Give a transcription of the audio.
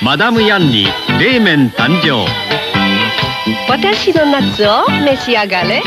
マダムヤンに冷麺誕生。私の夏を召し上がれ。